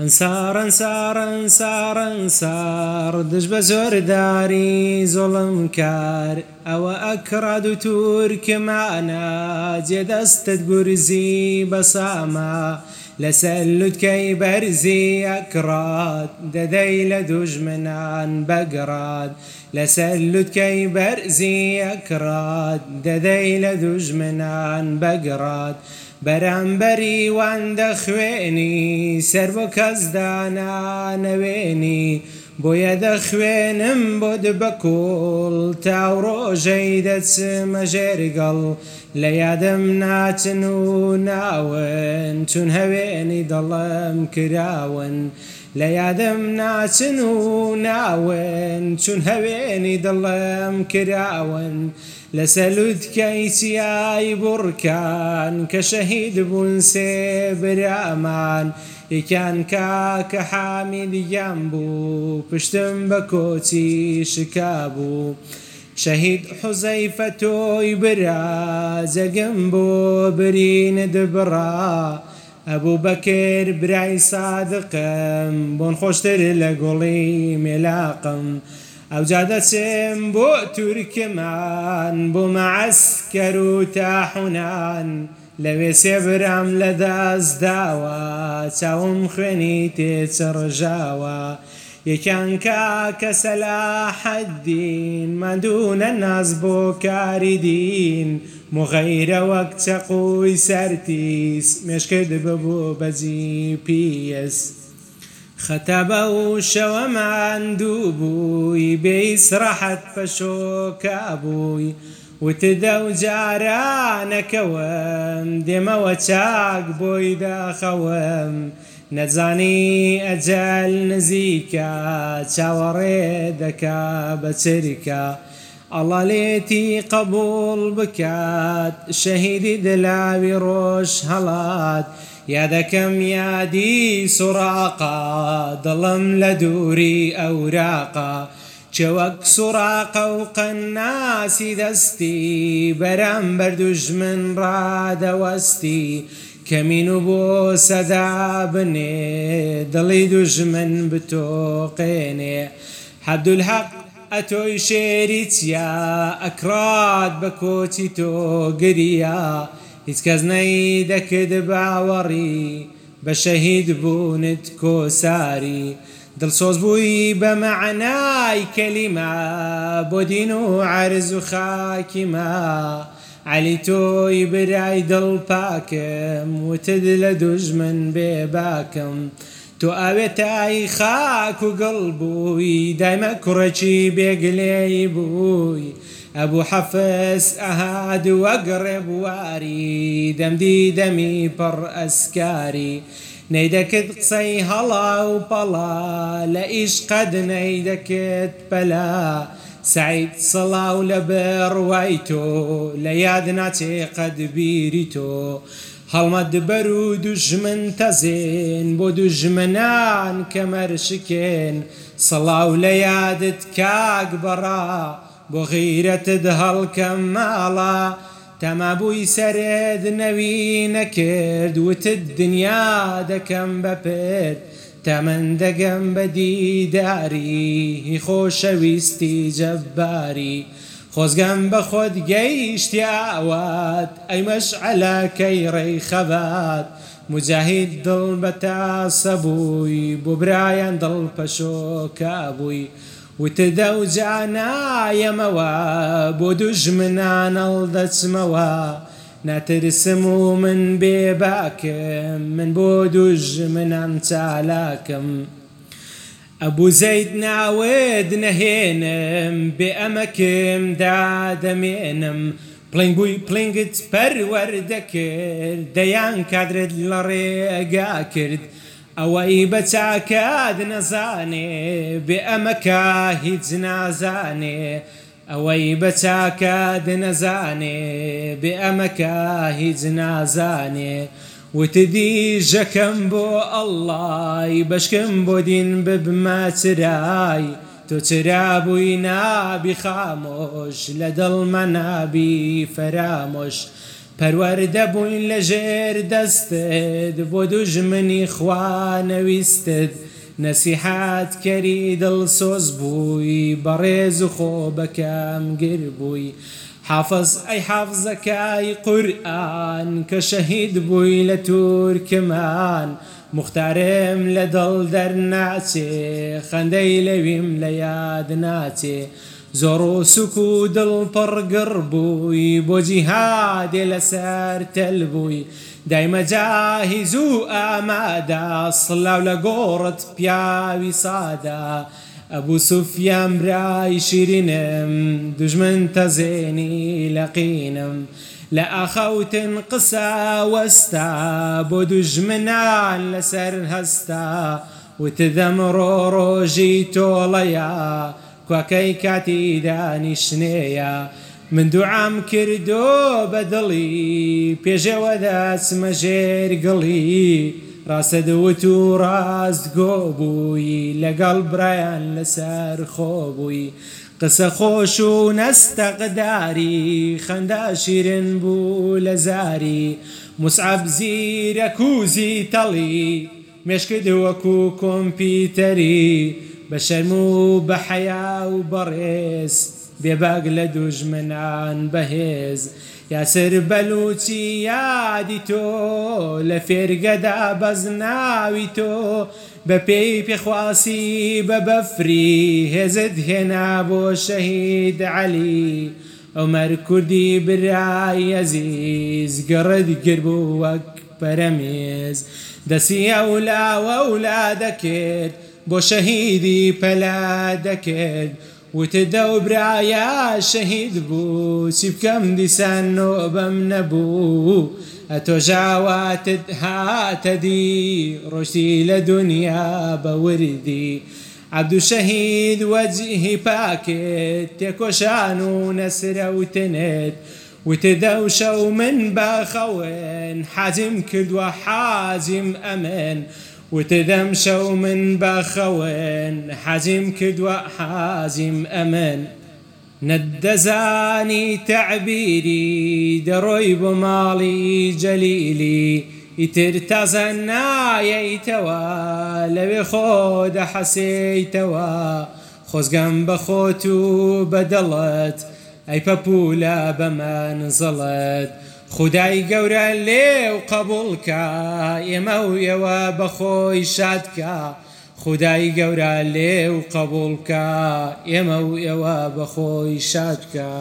انسار انسار انسار انسار دش بە زۆرداری زۆڵمکار ئەوە ئەکراد و تورکمانە جێدەستت گورزی بە ساما لەسەر لوتکەی بەرزی ئەکرات دەدەی لە دوژمنان بەگرات لەسەر لوتکەی بەرزی ئەکرات دەدەی لە عن بەگرات. بەرامبەری وان دەخوێنی سەر بۆ کەس دانانەوێنی بۆیە دەخوێنم بۆ دبەکۆڵ تاو ڕۆژەی دەچمە ژێریگەڵ لە یادم ناچن و ناون چون هەوێنی دەڵم کراون لە یادم ناچن و ناون چون هەوێنی دڵم کراون. لەسەلوودکەی چیای بڕکان کە شەهید بوون سێ برامان یەکیان کا کە حامی دیگەم بوو پشتم بە کۆچی شکا بوو. شەهید حوزەیفە تۆی برا جەگەم بۆ برینە دبڕا ئەبوو بەکر برای سادقم بۆن خۆشتر لە گوڵی مێلاقم. او جادا سم بو تركمان بو معسكر لو تاحنان لەوێ سێبرام لە دازداوە چاوم خوێنی تێچڕژاوە سلاح الدين ما دون الناس ناز بۆ کاری وقت قوي سرتيس چەقوی سەرتیس مێشکرد ببوو بەجی پیس. خەتەبە و شەوەمان دوو بووی بێیسڕحەت پەشۆکە بووی وتدە و جارانەکەوم دێمەوە چاک بۆی داخەوم نەزانی ئەجەل نزیکە چاوەڕێ دەکا بەچریکە. الله ليتي قبول بكات شهيدي دلاوي روش هلات يا دكم يا دي سراقا ظلم لدوري أوراقا چوەک سوراقە و قەنناسی دەستی بەرامبەر دوژمن ڕادەوەستی کەمین و بۆ سەدا دلي دجمن بتوقيني بتۆقێنێ الحق ئەتۆی شێری چیا ئەکرات بە کۆچی تۆ گریا هیچ کەس نەی دەکرد باوەڕی بە شەهید بوونت کۆساری دڵسۆز بووی بە مەعنای کەلیما بۆ دین و عرز و خاکیما علی تۆی برای دڵ پاکم وتد لە دوژمن بێ باکم. تۆ ئاوێتە ئای خاک و گەڵ بووی دایمە کوڕەکی بێگلێی بووی ئەبوو حەفس ئەهاد وەگەڕێ بواری دەمدی دەمی پڕ ئەسکاری نەیدەکرد قسەی هەڵا و پەڵا لە ئیشقەد نەیدەکرد پەلا سعید سەڵاو لە بڕوای تۆ لە یاد ناچێ قەدبیری تۆ. هەڵمە دبەر و دوژمن تەزین بۆ دوژمنان کەمەر شکێن سەڵاو لە یادت کاک بەڕا بۆ غیرەتت هەڵکە ماڵا تەمابووی سرێت نەوی نەکرد وتت دنیا دەکەم بەپێت تەمەەن دەگەم بەدیداری خۆشەویستی جەبباری. خۆزگەم بەخۆت گەیشتیاوات ئەیمەش عەلاکەی ڕێی خەبات مجاهید دڵ بە تاسە بووی بۆ برایان دڵ پەشۆکە بووی وتدە و جانایەمەوە بۆ دوژمنانەڵ دەچمەوە ناترسم و من بێباکەم من بۆ دوژمنان چالاکەم. أبو زيد نعود نهينم بأمكم دادمينم بلنگوی پلنگت پرورده کرد دیان کدرد لریگا کرد ئەوەی بەچکات نەزانێ بێئەمەکە هیچ نازانێ ئەوەی بەچکات نزاني بامكا هیچ نازانێ وتدی ژەکەم بۆ ئەلای بەشکم بۆ دین ببمەچرای تو چرابووی نابی خامۆش لە دڵمە نابی فەرامۆش پەروەەردە بووین لە ژێر دەستت بۆ دوژمنی خوانەویستت نەسیحات کەری دڵ سۆز بووی بەڕێز و خۆ بەکەم گر بووی. حافظ أي حافظك أي قرآن كشهيد بوي لتور مختارم لدل در ناتي خندي لویم لياد ناتي زورو و سوک بوي بو بووی بۆ جیهادێ لەسەر دايما جاهزو امادا صلاو ئامادا سڵاو لە أبو سفيان براي شيرينم دجمن تزيني لقينم لا أخوت قسا وستا بدج منان لسر هستا وتذمرو روجي توليا كوكي كاتي داني شنيا من دعام كردو بدلي بيجي وذا اسم جير قلي ڕاستەدەوت و ڕاست گۆبووی لەگەڵ برایان لەسەر خۆبووی قسە خۆش و نەستەقداری خەندا شیرن بوو لە زاری مسعب زیرە کوزی تەڵی مشکدوەکو کۆمپیوتەری بە شەرم و بەحیا و بەڕێز بێباگ لە دوژمنان بەهێز. یاسر بەلوچی یادی تۆ لە فێرگەدا بەزناوی تۆ بە پێی پێخواسی بە بەفری هێزت هێنا بۆ شەهید علی ئەومەر کوردی برایەزیز گەڕت گربوو وەک پەرەمێز دەسی ئەولاوە ولا دەکرد بۆ شەهیدی پەلا دەکرد وتداو برعايا شهيد بو سيب سيبكم دي نبو بمنبو أتوجع واتدها تدي رشدي لدنيا بوردي عبد شهيد وجهي باكت يكوشانو نسر وتنت وتدوشو من باخوين حازم كد وحازم أمن وتدم شو من بخوين حزم كدوى حازم أمن ندزاني تعبيري دروي مالي جليلي يترتزنا يتوا لبي خود حسيتوا خزقم بخوتو بدلت أي بابولا بما نزلت خدای گەورە لێو قبولکە ئێمە و یەوە بەخۆی شادکە خدای گەورە لێو قبولکە ئێمە و ئێوە بەخۆی شادکە.